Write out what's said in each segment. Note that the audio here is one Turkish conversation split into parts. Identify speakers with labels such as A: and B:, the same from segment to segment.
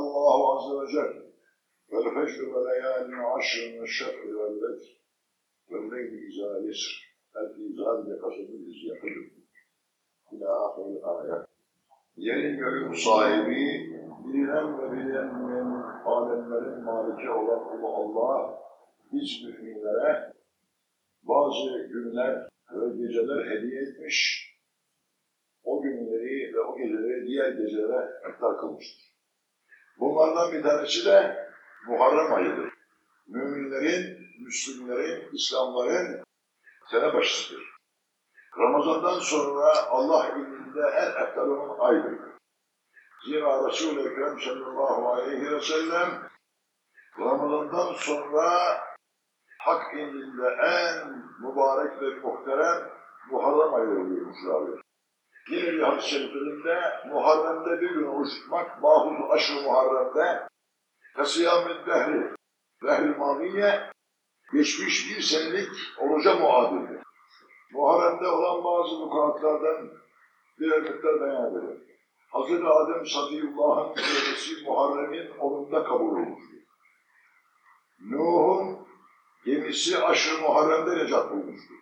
A: Allahu Azze ve Celle vel fecr ve leyalin aşrın ve şefri vel vedr vel leyli izâ yesr el izâ kasabı iz yakılır. İlâ ahir ayet. Yerin göğün sahibi, bilinen ve bilinmeyen alemlerin maliki olan Allah, Allah biz müminlere bazı günler ve geceler hediye etmiş, o günleri ve o geceleri diğer gecelere ektar kılmıştır. Bunlardan bir tanesi de Muharrem ayıdır. Müminlerin, Müslümanların, İslamların sene başıdır. Ramazan'dan sonra Allah ilminde en eftal olan aydır. Zira Resul-i Ekrem sallallahu aleyhi ve sellem Ramazan'dan sonra hak indinde en mübarek ve muhterem Muharrem ayı. Yine bir hadis-i şeriflerinde Muharrem'de bir gün oruç tutmak, mahuz aşırı Muharrem'de Kasıyam-ı Dehri, Dehri Maviye geçmiş bir senelik oruca muadildir. Muharrem'de olan bazı vukuatlardan bir örnekler beyan edelim. Hz. Adem Sadiyullah'ın tövbesi Muharrem'in onunda kabul olmuştur. Nuh'un gemisi aşırı Muharrem'de necat bulmuştur.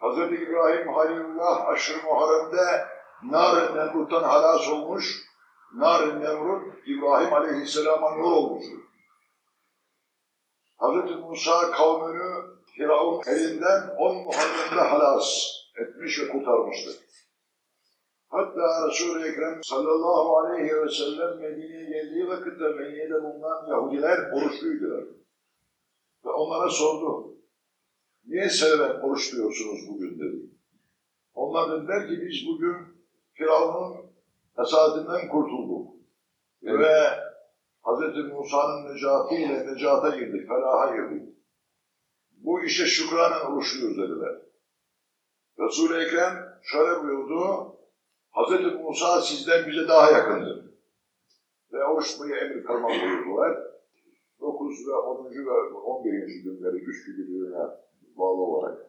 A: Hz. İbrahim Halilullah aşırı Muharrem'de Nar-ı Nemrut'tan halas olmuş, Nar-ı Nemrut İbrahim Aleyhisselam'a nur olmuştur. Hz. Musa kavmini Firavun elinden on Muharrem'de halas etmiş ve kurtarmıştır. Hatta Resul-i Ekrem sallallahu aleyhi ve sellem Medine'ye geldiği vakitte Medine'de bulunan Yahudiler oruçluydular. Ve onlara sordu. Niye seven oruç diyorsunuz bugün dedi. Onlar dediler ki biz bugün Firavun'un esadinden kurtulduk. Evet. Ve Hz. Musa'nın necatiyle necata girdik, felaha girdik. Bu işe şükranen oruçluyuz dediler. Resul-i Ekrem şöyle buyurdu, Hz. Musa sizden bize daha yakındır. Ve oruç tutmayı emir ferman buyurdular. 9 ve 10. ve 11. günleri güçlü günlüğüne bağlı olarak.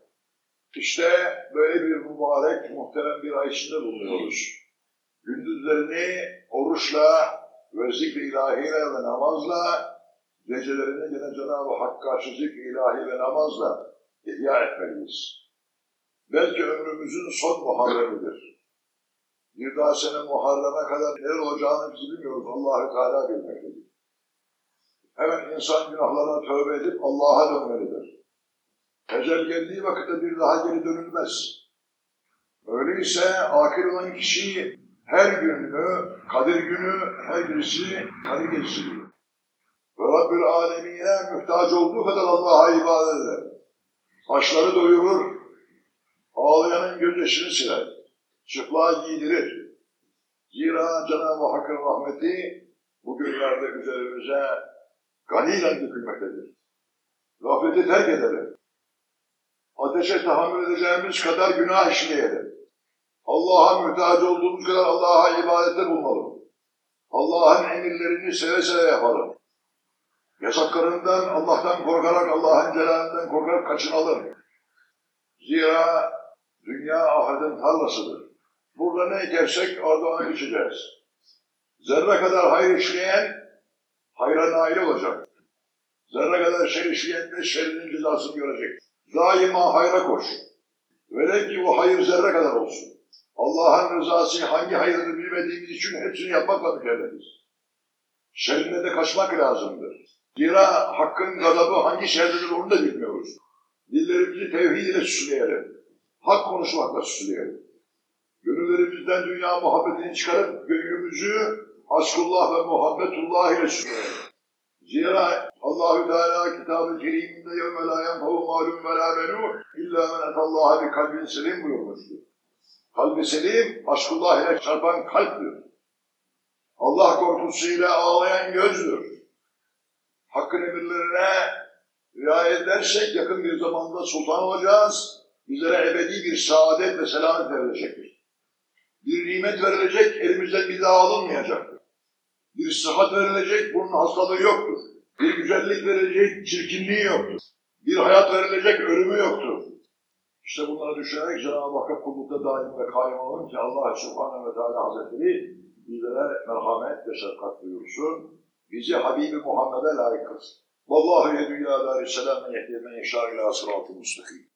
A: İşte böyle bir mübarek, muhterem bir ay içinde bulunuyoruz. Gündüzlerini oruçla ve zikr-i ilahiyle ve namazla, gecelerini gene Cenab-ı Hakk'a karşı zikr-i ilahi ve namazla ihya etmeliyiz. Belki ömrümüzün son Muharrem'idir. Bir daha sene Muharrem'e kadar neler olacağını biz bilmiyoruz. Allah-u Teala bilmektedir. Hemen insan günahlarına tövbe edip Allah'a dönmelidir. Ecel geldiği vakitte bir daha geri dönülmez. Öyleyse akil olan kişi her gününü, Kadir günü, her birisi Kadir bilir. Ve Rabbül Alemine mühtaç olduğu kadar Allah'a ibadet eder. Açları doyurur, ağlayanın gözyaşını siler, çıplığa giydirir. Zira Cenab-ı Hakk'ın rahmeti bugünlerde üzerimize ganiyle dökülmektedir. Gafleti terk edelim. Ateşe tahammül edeceğimiz kadar günah işleyelim. Allah'a mütehac olduğumuz kadar Allah'a ibadette bulunalım. Allah'ın emirlerini seve seve yapalım. Yasaklarından Allah'tan korkarak, Allah'ın celalinden korkarak kaçınalım. Zira dünya ahiretin tarlasıdır. Burada ne ekersek orada onu biçeceğiz. Zerre kadar hayır işleyen hayra nail olacak. Zerre kadar şer işleyen de şerinin cezasını görecek. Daima hayra koş. Velev ki o hayır zerre kadar olsun. Allah'ın rızası hangi hayırını bilmediğimiz için hepsini yapmakla mükellefiz. Şerrine de kaçmak lazımdır. Zira hakkın gazabı hangi şerridir onu da bilmiyoruz. Dillerimizi tevhid ile süsleyelim. Hak konuşmakla süsleyelim. Gönüllerimizden dünya muhabbetini çıkarıp gönlümüzü aşkullah ve muhabbetullah ile süsleyelim. Zira Allahü Teala kitabı keriminde yevme la yenfahu malum ve la menuh illa men etallaha bi kalbin selim buyurmuştur. Kalbi selim, aşkullah ile çarpan kalptir. Allah korkusuyla ağlayan gözdür. Hakkın emirlerine riayet edersek yakın bir zamanda sultan olacağız. Bizlere ebedi bir saadet ve selamet verilecektir. Bir nimet verilecek, elimizden bir daha alınmayacaktır. Bir sıhhat verilecek, bunun hastalığı yoktur. Bir güzellik verilecek, çirkinliği yoktur. Bir hayat verilecek, ölümü yoktur. İşte bunları düşünerek Cenab-ı Hakk'a kullukta daim ve kaim olalım ki Allah Subhanahu ve Teala Hazretleri bizlere merhamet ve şefkat buyursun. Bizi Habibi Muhammed'e layık kılsın. Vallahu yedü ya darisselam ve yehdi men yeşâ ilâ sıratı müstakim.